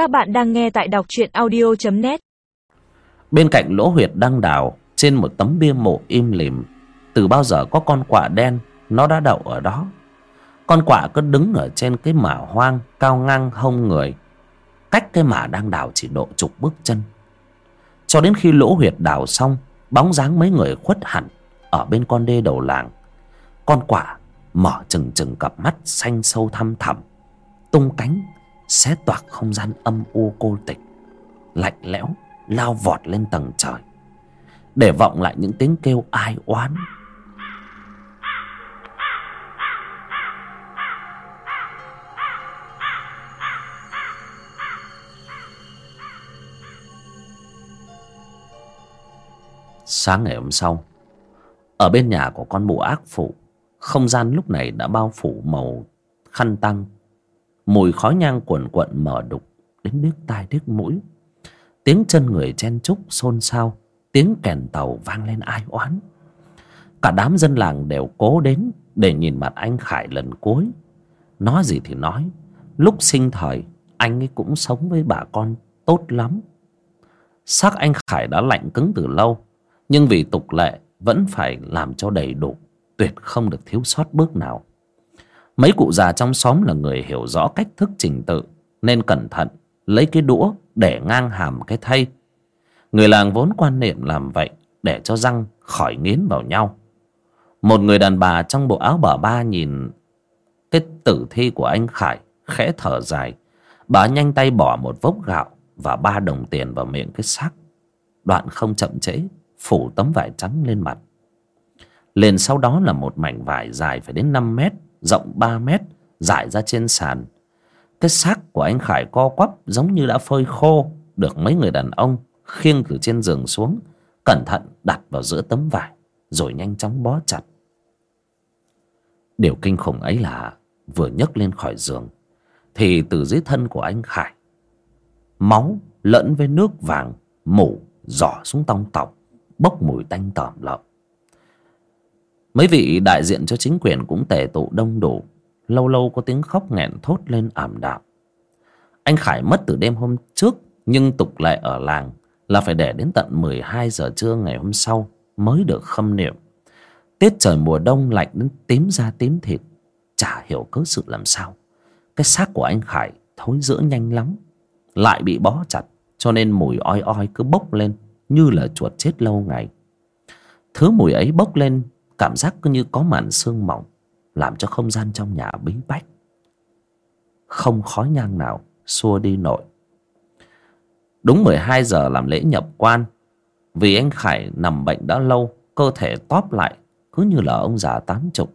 Các bạn đang nghe tại đọc truyện audio.net Bên cạnh lỗ huyệt đang đào, Trên một tấm bia mộ im lìm, Từ bao giờ có con quạ đen, Nó đã đậu ở đó. Con quạ cứ đứng ở trên cái mả hoang, Cao ngang, hông người. Cách cái mả đang đào chỉ độ chục bước chân. Cho đến khi lỗ huyệt đào xong, Bóng dáng mấy người khuất hẳn Ở bên con đê đầu làng. Con quạ mở trừng trừng cặp mắt xanh sâu thăm thẳm, tung cánh xé toạc không gian âm u cô tịch, lạnh lẽo lao vọt lên tầng trời, để vọng lại những tiếng kêu ai oán. Sáng ngày hôm sau, ở bên nhà của con mụ ác phụ, không gian lúc này đã bao phủ màu khăn tăng mùi khói nhang quần cuộn mở đục đến điếc tai điếc mũi. Tiếng chân người chen chúc xôn xao, tiếng kèn tàu vang lên ai oán. Cả đám dân làng đều cố đến để nhìn mặt anh khải lần cuối. Nói gì thì nói, lúc sinh thời, anh ấy cũng sống với bà con tốt lắm. Xác anh khải đã lạnh cứng từ lâu, nhưng vì tục lệ vẫn phải làm cho đầy đủ, tuyệt không được thiếu sót bước nào mấy cụ già trong xóm là người hiểu rõ cách thức trình tự, nên cẩn thận, lấy cái đũa để ngang hàm cái thây. Người làng vốn quan niệm làm vậy để cho răng khỏi nghiến vào nhau. Một người đàn bà trong bộ áo bà ba nhìn cái tử thi của anh khải, khẽ thở dài. Bà nhanh tay bỏ một vốc gạo và ba đồng tiền vào miệng cái xác. Đoạn không chậm trễ, phủ tấm vải trắng lên mặt. Liền sau đó là một mảnh vải dài phải đến năm mét rộng ba mét rải ra trên sàn. Cái xác của anh khải co quắp giống như đã phơi khô, được mấy người đàn ông khiêng từ trên giường xuống, cẩn thận đặt vào giữa tấm vải, rồi nhanh chóng bó chặt. Điều kinh khủng ấy là vừa nhấc lên khỏi giường, thì từ dưới thân của anh khải, máu lẫn với nước vàng mủ giỏ xuống tông tọc, bốc mùi tanh tởm lợm mấy vị đại diện cho chính quyền cũng tề tụ đông đủ. Lâu lâu có tiếng khóc nghẹn thốt lên ảm đạm. Anh khải mất từ đêm hôm trước, nhưng tục lệ ở làng là phải để đến tận mười hai giờ trưa ngày hôm sau mới được khâm niệm. Tiết trời mùa đông lạnh đến tím da tím thịt. Chả hiểu cớ sự làm sao. Cái xác của anh khải thối rữa nhanh lắm, lại bị bó chặt, cho nên mùi oi oi cứ bốc lên như là chuột chết lâu ngày. Thứ mùi ấy bốc lên cảm giác cứ như có màn sương mỏng, làm cho không gian trong nhà bí bách. Không khói nhang nào xua đi nổi. Đúng mười hai giờ làm lễ nhập quan, vì anh khải nằm bệnh đã lâu, cơ thể tóp lại, cứ như là ông già tám chục.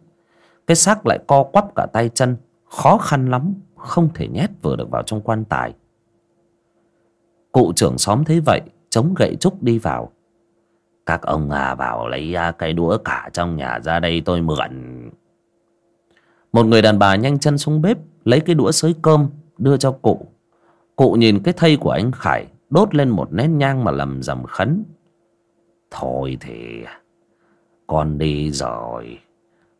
Cái xác lại co quắp cả tay chân, khó khăn lắm, không thể nhét vừa được vào trong quan tài. Cụ trưởng xóm thấy vậy, chống gậy trúc đi vào các ông à vào lấy à, cây đũa cả trong nhà ra đây tôi mượn. Một người đàn bà nhanh chân xuống bếp lấy cái đũa sới cơm đưa cho cụ. Cụ nhìn cái thây của anh khải đốt lên một nén nhang mà lầm rầm khấn. Thôi thì con đi rồi.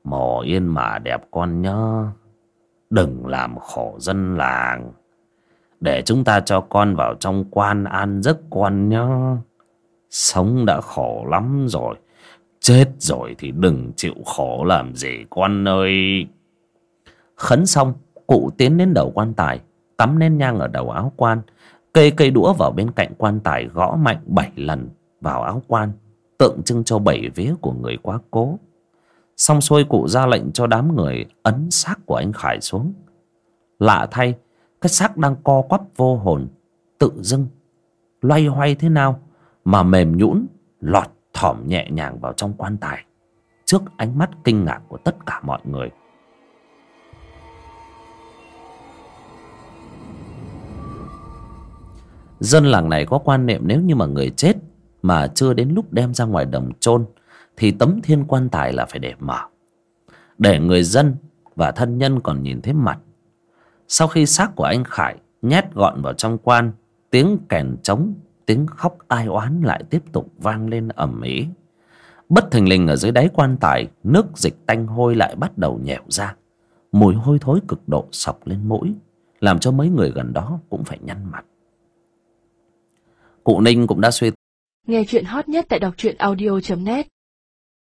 Mò yên mà đẹp con nhớ đừng làm khổ dân làng. Để chúng ta cho con vào trong quan an giấc con nhớ Sống đã khổ lắm rồi. Chết rồi thì đừng chịu khổ làm gì quan ơi. Khấn xong, Cụ tiến đến đầu quan tài, Tắm nén nhang ở đầu áo quan Cây cây đũa vào bên cạnh quan tài Gõ mạnh bảy lần vào áo quan, Tượng trưng cho bảy vía của người quá cố. Xong xuôi cụ ra lệnh cho đám người Ấn xác của anh Khải xuống. Lạ thay, Cái xác đang co quắp vô hồn, Tự dưng, Loay hoay thế nào? Mà mềm nhũn, lọt thỏm nhẹ nhàng vào trong quan tài, trước ánh mắt kinh ngạc của tất cả mọi người. Dân làng này có quan niệm nếu như mà người chết mà chưa đến lúc đem ra ngoài đồng chôn, thì tấm thiên quan tài là phải để mở. Để người dân và thân nhân còn nhìn thấy mặt. Sau khi xác của anh khải nhét gọn vào trong quan, tiếng kèn trống tiếng khóc ai oán lại tiếp tục vang lên ầm ĩ. Bất thình lình ở dưới đáy quan tài, nước dịch tanh hôi lại bắt đầu nhẻo ra. Mùi hôi thối cực độ sọc lên mũi, làm cho mấy người gần đó cũng phải nhăn mặt. Cụ ninh cũng đã suy Nghe chuyện hot nhất tại đọc truyện audio.net